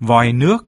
vòi nước.